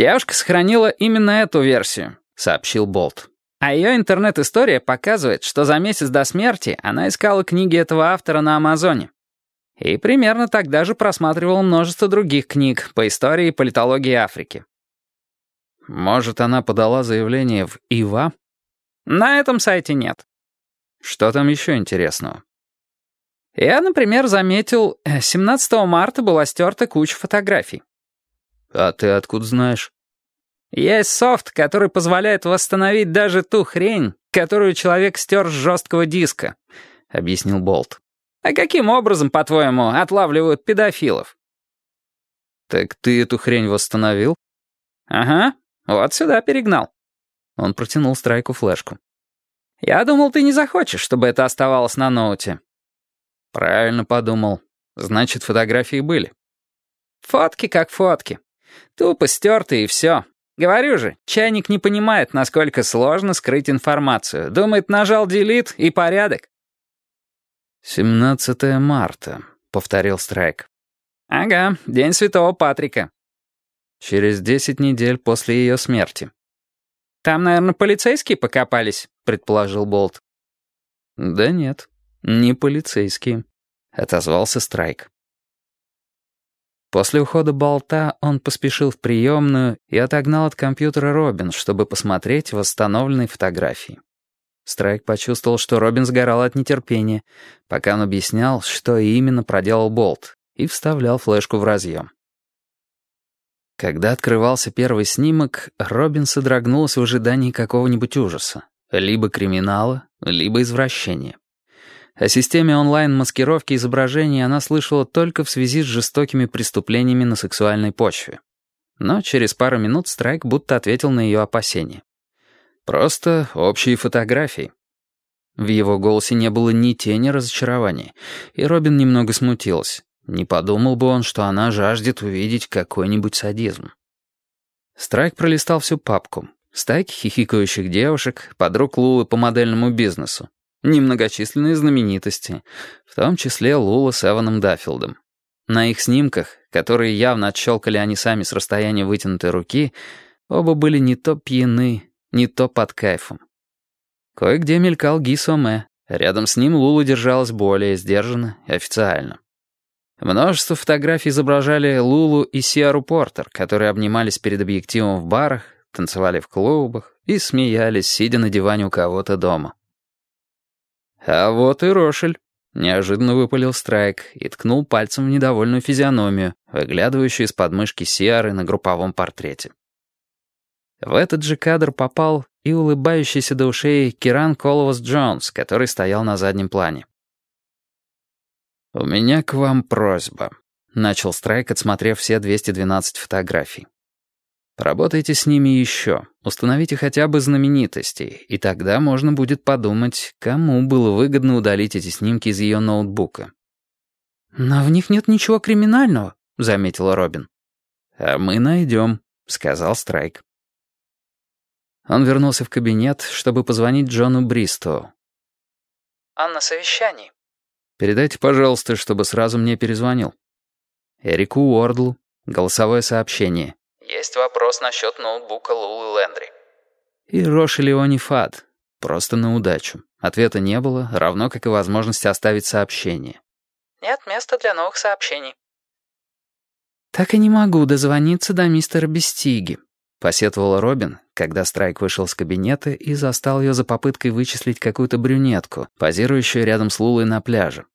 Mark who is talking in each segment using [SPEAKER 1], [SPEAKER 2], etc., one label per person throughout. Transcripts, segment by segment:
[SPEAKER 1] «Девушка сохранила именно эту версию», — сообщил Болт. А ее интернет-история показывает, что за месяц до смерти она искала книги этого автора на Амазоне. И примерно тогда же просматривала множество других книг по истории и политологии Африки.
[SPEAKER 2] Может, она подала заявление в ИВА?
[SPEAKER 1] На этом сайте нет.
[SPEAKER 2] Что там еще интересного?
[SPEAKER 1] Я, например, заметил, 17 э, марта была стерта куча фотографий.
[SPEAKER 2] А ты откуда знаешь?
[SPEAKER 1] Есть софт, который позволяет восстановить даже ту хрень, которую человек стер с жесткого диска, объяснил Болт. А каким образом, по-твоему, отлавливают педофилов?
[SPEAKER 2] Так ты эту хрень восстановил?
[SPEAKER 1] Ага, вот сюда перегнал.
[SPEAKER 2] Он протянул Страйку флешку.
[SPEAKER 1] Я думал, ты не захочешь, чтобы это оставалось на ноуте.
[SPEAKER 2] Правильно подумал. Значит, фотографии были.
[SPEAKER 1] Фотки как фотки. Тупо стерты и все. Говорю же, чайник не понимает, насколько сложно скрыть информацию. Думает, нажал делит и порядок.
[SPEAKER 2] «17 марта», — повторил Страйк.
[SPEAKER 1] «Ага, день Святого Патрика».
[SPEAKER 2] «Через десять недель после ее смерти».
[SPEAKER 1] «Там, наверное, полицейские покопались», — предположил Болт.
[SPEAKER 2] «Да нет, не полицейские», — отозвался Страйк. После ухода болта он поспешил в приемную и отогнал от компьютера Робин, чтобы посмотреть восстановленные фотографии. Страйк почувствовал, что Робин сгорал от нетерпения, пока он объяснял, что именно проделал болт, и вставлял флешку в разъем. Когда открывался первый снимок, Робин содрогнулся в ожидании какого-нибудь ужаса. Либо криминала, либо извращения. О системе онлайн-маскировки изображений она слышала только в связи с жестокими преступлениями на сексуальной почве. Но через пару минут Страйк будто ответил на ее опасения. Просто общие фотографии. В его голосе не было ни тени разочарования, и Робин немного смутилась. Не подумал бы он, что она жаждет увидеть какой-нибудь садизм. Страйк пролистал всю папку. Стайки хихикающих девушек, подруг Лулы по модельному бизнесу немногочисленные знаменитости, в том числе Лула с Эваном Даффилдом. На их снимках, которые явно отщелкали они сами с расстояния вытянутой руки, оба были не то пьяны, не то под кайфом. Кое-где мелькал Ги Соме, рядом с ним Лула держалась более сдержанно и официально. Множество фотографий изображали Лулу и Сиару Портер, которые обнимались перед объективом в барах, танцевали в клубах и смеялись, сидя на диване у кого-то дома. «А вот и Рошель», — неожиданно выпалил Страйк и ткнул пальцем в недовольную физиономию, выглядывающую из подмышки Сиары на групповом портрете. В этот же кадр попал и улыбающийся до ушей Киран Коловас Джонс, который стоял на заднем плане. «У меня к вам просьба», — начал Страйк, отсмотрев все 212 фотографий. Поработайте с ними еще, установите хотя бы знаменитостей, и тогда можно будет подумать, кому было выгодно удалить эти снимки из ее ноутбука.
[SPEAKER 1] «Но в них нет ничего криминального», — заметила Робин.
[SPEAKER 2] «А мы найдем», — сказал Страйк. Он вернулся в кабинет, чтобы позвонить Джону Бристоу.
[SPEAKER 1] «Он на совещании».
[SPEAKER 2] «Передайте, пожалуйста, чтобы сразу мне перезвонил». Эрику Уордлу. Голосовое сообщение.
[SPEAKER 3] Есть вопрос насчет ноутбука Лулы Лендри.
[SPEAKER 2] И Роши Леони Фад. Просто на удачу. Ответа не было, равно как и возможности оставить сообщение.
[SPEAKER 3] Нет места для новых сообщений.
[SPEAKER 1] «Так и не могу дозвониться до мистера Бестиги», — посетовала Робин, когда Страйк вышел из кабинета и застал ее за попыткой вычислить какую-то брюнетку, позирующую рядом с Лулой на пляже.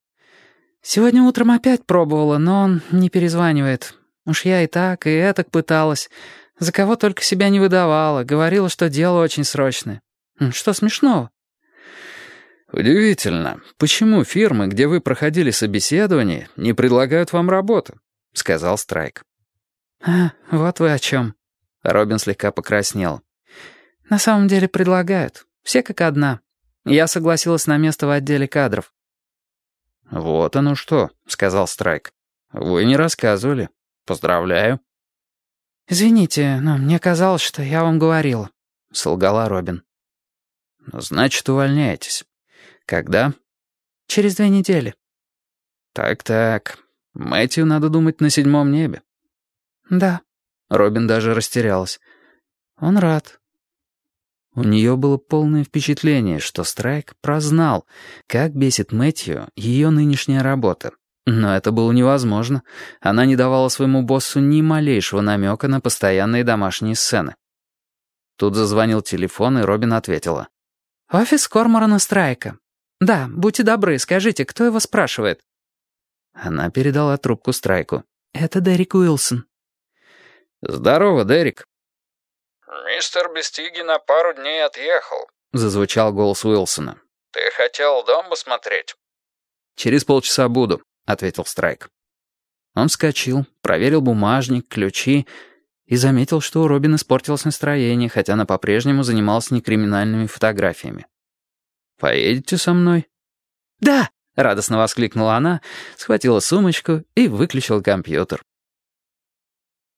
[SPEAKER 1] «Сегодня утром опять пробовала, но он не перезванивает. Уж я и так, и этак пыталась. За кого только себя не выдавала, говорила, что дело очень срочное. Что смешного?
[SPEAKER 2] «Удивительно. Почему фирмы, где вы проходили собеседование, не предлагают вам работу?» — сказал Страйк.
[SPEAKER 1] «А, вот вы о чем».
[SPEAKER 2] Робин слегка покраснел.
[SPEAKER 1] «На самом деле предлагают. Все как одна. Я согласилась на место в отделе кадров».
[SPEAKER 2] «Вот оно что», — сказал Страйк. «Вы не рассказывали. «Поздравляю».
[SPEAKER 1] «Извините, но мне казалось, что я вам говорил», — солгала Робин.
[SPEAKER 2] «Значит, увольняетесь. Когда?»
[SPEAKER 1] «Через две недели».
[SPEAKER 2] «Так-так. Мэтью, надо думать, на седьмом небе».
[SPEAKER 1] «Да». Робин даже растерялась. «Он рад». У нее было полное впечатление, что Страйк прознал, как бесит Мэтью ее нынешняя работа. Но это было невозможно. Она не давала своему боссу ни малейшего намека на постоянные домашние сцены. Тут зазвонил телефон, и Робин ответила. «Офис Корморана Страйка. Да, будьте добры, скажите, кто его спрашивает?» Она передала трубку Страйку. «Это Дерек Уилсон».
[SPEAKER 2] «Здорово, Дерек».
[SPEAKER 3] «Мистер Бестиги на пару дней отъехал», —
[SPEAKER 2] зазвучал голос Уилсона.
[SPEAKER 3] «Ты хотел дом посмотреть?»
[SPEAKER 2] «Через полчаса буду», — ответил Страйк. Он вскочил, проверил бумажник, ключи и заметил, что у Робин испортилось настроение, хотя она по-прежнему занималась некриминальными фотографиями. «Поедете со мной?»
[SPEAKER 1] «Да!» — радостно воскликнула она, схватила сумочку и выключила компьютер.